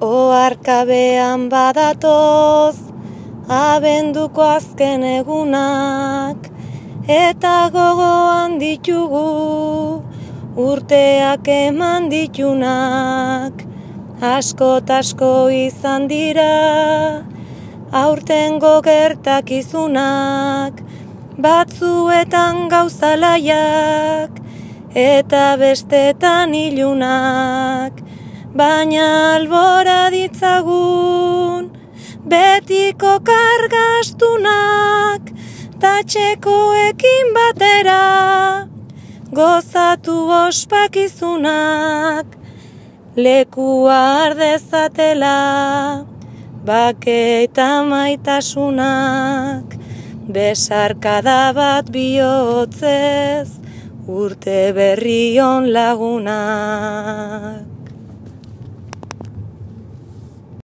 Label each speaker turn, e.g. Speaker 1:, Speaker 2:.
Speaker 1: oarkabean badatoz, abenduko azken egunak, eta gogoan ditugu, urteak eman ditunak, asko asko izan dira, aurtengo gertakizunak, batzuetan gauzalaiak, eta bestetan ilunak, baina albora ditzagun, betiko kargastunak, tatxekoekin batera, gozatu ospakizunak, lekua ardezatela, bake eta maitasunak, besarkada bat bihotzez, urte berri on lagunak.